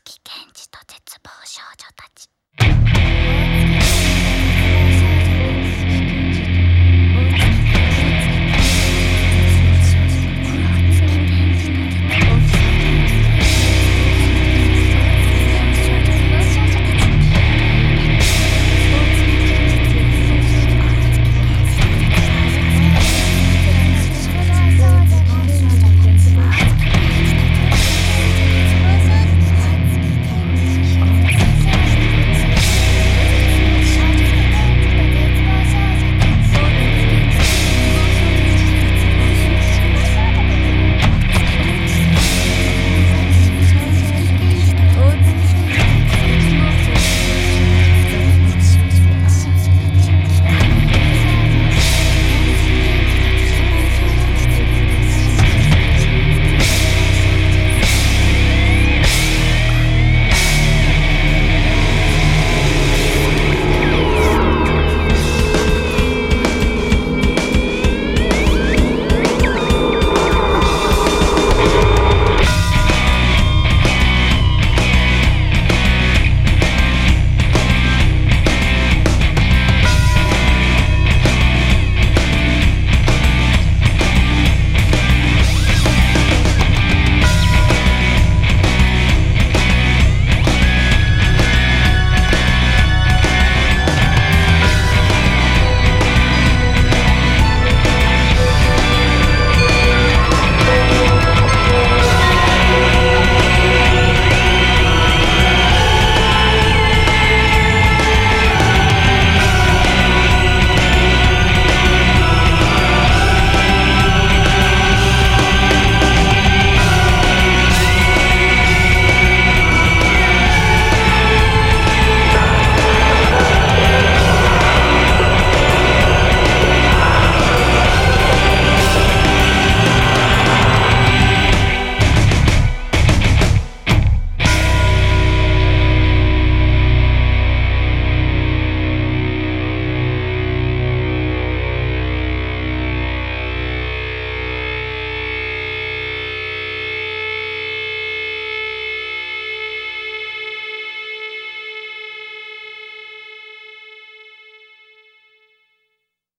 月